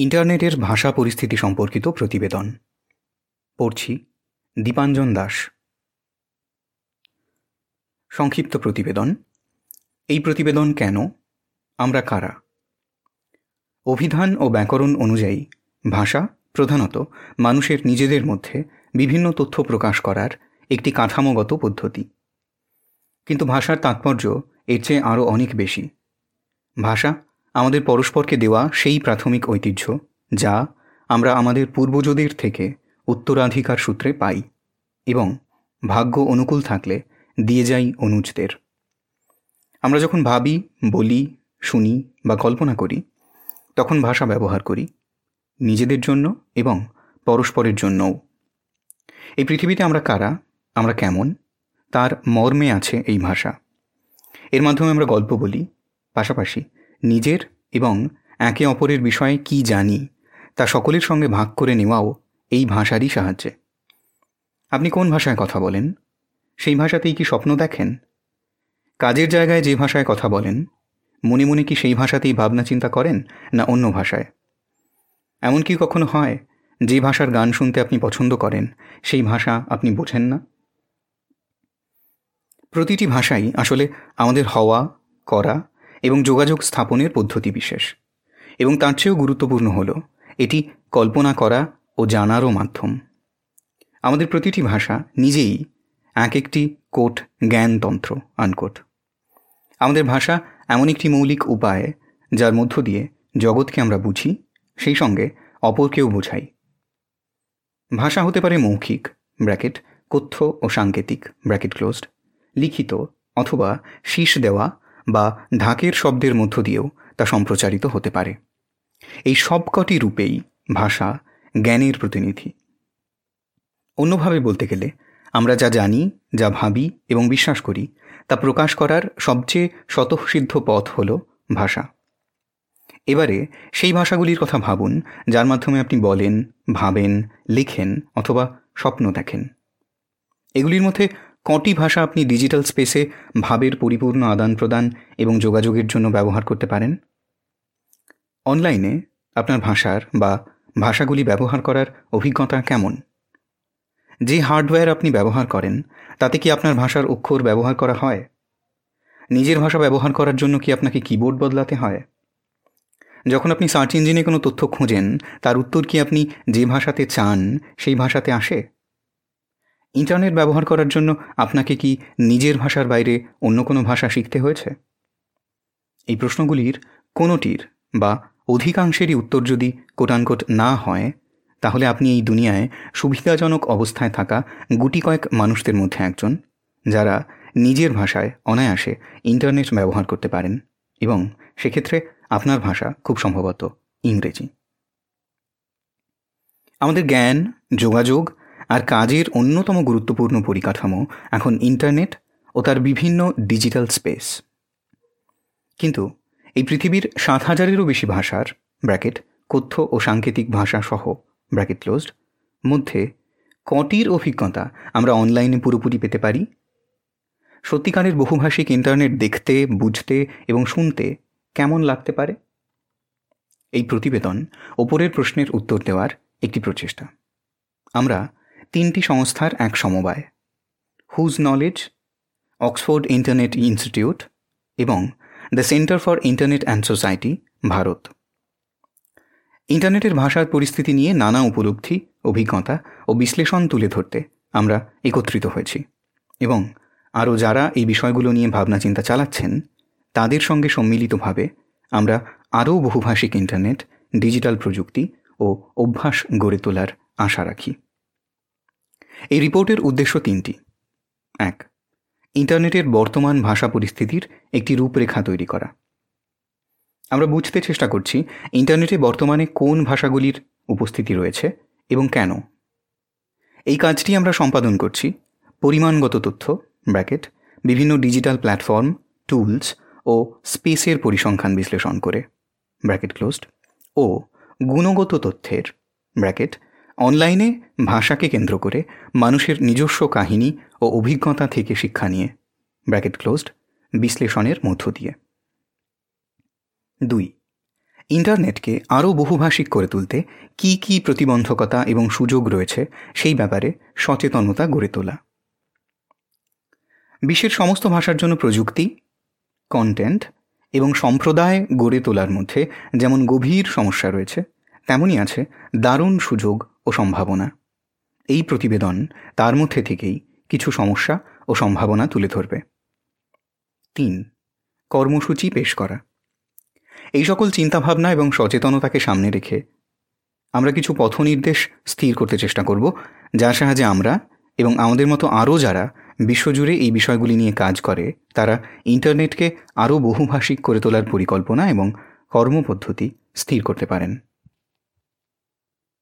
ইন্টারনেটের ভাষা পরিস্থিতি সম্পর্কিত প্রতিবেদন। পড়ছি দীপাঞ্জন দাস। সংক্ষিপ্ত প্রতিবেদন, এই প্রতিবেদন কেন, আমরা কারা? অভিধান ও ব্যাকরণ অনুযায়ী ভাষা, প্রধানত মানুষের নিজেদের মধ্যে বিভিন্ন তথ্য প্রকাশ করার একটি কাঠামোগত পদ্ধতি। কিন্তু ভাষার তাৎপর্য এর চেয়ে আরও অনেক বেশি। ভাষা আমাদের পরস্পরকে দেওয়া সেই প্রাথমিক ঐতিহ্য, যা আমরা আমাদের পূর্বজদের থেকে উত্তরাধিকার সূত্রে পাই এবং ভাগ্য অনুকূল থাকলে দিয়ে যাই অনুজদের। আমরা যখন ভাবি, বলি, শুনি বা কল্পনা করি, তখন ভাষা ব্যবহার করি, নিজেদের জন্য এবং পরস্পরের জন্যও। এই পৃথিবীতে আমরা কারা, আমরা কেমন, তার মর্মে আছে এই ভাষা। এর মাধ্যমে আমরা গল্প বলি, পাশাপাশি নিজের এবং একে অপরের বিষয়ে কি জানি, তা সকলের সঙ্গে ভাগ করে নেওয়াও এই ভাষারই সাহায্যে। আপনি কোন ভাষায় কথা বলেন? সেই ভাষাতেই কি স্বপ্ন দেখেন? কাজের জায়গায় যে ভাষায় কথা বলেন, মনে মনে কি সেই ভাষাতেই ভাবনা চিন্তা করেন, না অন্য ভাষায়? এমন কি কখনো হয়, যে ভাষার গান শুনতে আপনি পছন্দ করেন, সেই ভাষা আপনি বোঝেন না? প্রতিটি ভাষাই আসলে আমাদের হওয়া, করা এবং যোগাযোগ স্থাপনের পদ্ধতি বিশেষ। এবং তার চেয়েও গুরুত্বপূর্ণ হল, এটি কল্পনা করা ও জানারও মাধ্যম। আমাদের প্রতিটি ভাষা নিজেই এক একটি কোট জ্ঞানতন্ত্র আনকোট। আমাদের ভাষা এমন একটি মৌলিক উপায় যার মধ্য দিয়ে জগৎকে আমরা বুঝি, সেই সঙ্গে অপরকেও বোঝাই। ভাষা হতে পারে মৌখিক, ব্র্যাকেট, কথ্য ও সাংকেতিক, ব্র্যাকেট ক্লোজড, লিখিত অথবা শীষ দেওয়া বা ঢাকের শব্দের মধ্য দিয়েও তা সম্প্রচারিত হতে পারে। এই সবকটি রূপেই ভাষা জ্ঞানের প্রতিনিধি। অন্যভাবে বলতে গেলে, আমরা যা জানি, যা ভাবি এবং বিশ্বাস করি, তা প্রকাশ করার সবচেয়ে স্বতঃসিদ্ধ পথ হল ভাষা। এবারে সেই ভাষাগুলির কথা ভাবুন, যার মাধ্যমে আপনি বলেন, ভাবেন, লেখেন অথবা স্বপ্ন দেখেন। এগুলির মধ্যে কটি ভাষা আপনি ডিজিটাল স্পেসে ভাবের পরিপূর্ণ আদান প্রদান এবং যোগাযোগের জন্য ব্যবহার করতে পারেন? অনলাইনে আপনার ভাষার বা ভাষাগুলি ব্যবহার করার অভিজ্ঞতা কেমন? যে হার্ডওয়্যার আপনি ব্যবহার করেন, তাতে কি আপনার ভাষার অক্ষর ব্যবহার করা হয়? নিজের ভাষা ব্যবহার করার জন্য কি আপনাকে কিবোর্ড বদলাতে হয়? যখন আপনি সার্চ ইঞ্জিনে কোনো তথ্য খোঁজেন, তার উত্তর কি আপনি যে ভাষাতে চান, সেই ভাষাতে আসে? ইন্টারনেট ব্যবহার করার জন্য আপনাকে কি নিজের ভাষার বাইরে অন্য কোনো ভাষা শিখতে হয়েছে? এই প্রশ্নগুলির কোনোটির বা অধিকাংশেরই উত্তর যদি কোটানকোট না হয়, তাহলে আপনি এই দুনিয়ায় সুবিধাজনক অবস্থায় থাকা গুটি কয়েক মানুষদের মধ্যে একজন, যারা নিজের ভাষায় অনায়াসে ইন্টারনেট ব্যবহার করতে পারেন এবং সেক্ষেত্রে আপনার ভাষা খুব সম্ভবত ইংরেজি। আমাদের জ্ঞান, যোগাযোগ আর কাজের অন্যতম গুরুত্বপূর্ণ পরিকাঠামো এখন ইন্টারনেট ও তার বিভিন্ন ডিজিটাল স্পেস। কিন্তু এই পৃথিবীর সাত হাজারেরও বেশি ভাষার, ব্র্যাকেট, কথ্য ও সাংকেতিক ভাষা সহ, ব্র্যাকেট ক্লোজড, মধ্যে কটির অভিজ্ঞতা আমরা অনলাইনে পুরোপুরি পেতে পারি। সত্যিকারের বহুভাষিক ইন্টারনেট দেখতে, বুঝতে এবং শুনতে কেমন লাগতে পারে? এই প্রতিবেদন ওপরের প্রশ্নের উত্তর দেওয়ার একটি প্রচেষ্টা। আমরা তিনটি সংস্থার এক সমবায় Whose Knowledge Oxford Internet Institute এবং the Centre for Internet and Society Bharat. ইন্টারনেটের ভাষার পরিস্থিতি নিয়ে নানা উপলব্ধি, অভিজ্ঞতা ও বিশ্লেষণ তুলে ধরতে আমরা একত্রিত হয়েছি এবং আরও যারা এই বিষয়গুলো নিয়ে ভাবনা চিন্তা চালাচ্ছেন, তাদের সঙ্গে সম্মিলিতভাবে আমরা আরও বহুভাষিক ইন্টারনেট, ডিজিটাল প্রযুক্তি ও অভ্যাস গড়ে তোলার আশা রাখি। এই রিপোর্টের উদ্দেশ্য তিনটি। এক, ইন্টারনেটের বর্তমান ভাষা পরিস্থিতির একটি রূপরেখা তৈরি করা। আমরা বুঝতে চেষ্টা করছি ইন্টারনেটে বর্তমানে কোন ভাষাগুলির উপস্থিতি রয়েছে এবং কেন। এই কাজটি আমরা সম্পাদন করছি পরিমাণগত তথ্য, ব্র্যাকেট, বিভিন্ন ডিজিটাল প্ল্যাটফর্ম, টুলস ও স্পেসের পরিসংখ্যান বিশ্লেষণ করে, ব্র্যাকেট ক্লোজড, ও গুণগত তথ্যের, ব্র্যাকেট অনলাইনে ভাষাকে কেন্দ্র করে মানুষের নিজস্ব কাহিনী ও অভিজ্ঞতা থেকে শিক্ষা নিয়ে। Bracket closed. বিশ্লেষণের মধ্য দিয়ে। দুই। ইন্টারনেটকে আরও বহুভাষিক করে তুলতে কি কি প্রতিবন্ধকতা এবং সুযোগ রয়েছে সেই ব্যাপারে সচেতনতা গড়ে তোলা। বিশ্বের সমস্ত ভাষার জন্য প্রযুক্তি কন্টেন্ট এবং সম্প্রদায় গড়ে তোলার মধ্যে যেমন গভীর সমস্যা রয়েছে, তেমনই আছে দারুণ সুযোগ ও সম্ভাবনা। এই প্রতিবেদন তার মধ্যে থেকেই কিছু সমস্যা ও সম্ভাবনা তুলে ধরবে। তিন, কর্মসূচি পেশ করা। এই সকল চিন্তাভাবনা এবং সচেতনতাকে সামনে রেখে আমরা কিছু পথনির্দেশ স্থির করতে চেষ্টা করব, যার সাহায্যে আমরা এবং আমাদের মতো আরও যারা বিশ্বজুড়ে এই বিষয়গুলি নিয়ে কাজ করে, তারা ইন্টারনেটকে আরও বহুভাষিক করে তোলার পরিকল্পনা এবং কর্মপদ্ধতি স্থির করতে পারেন।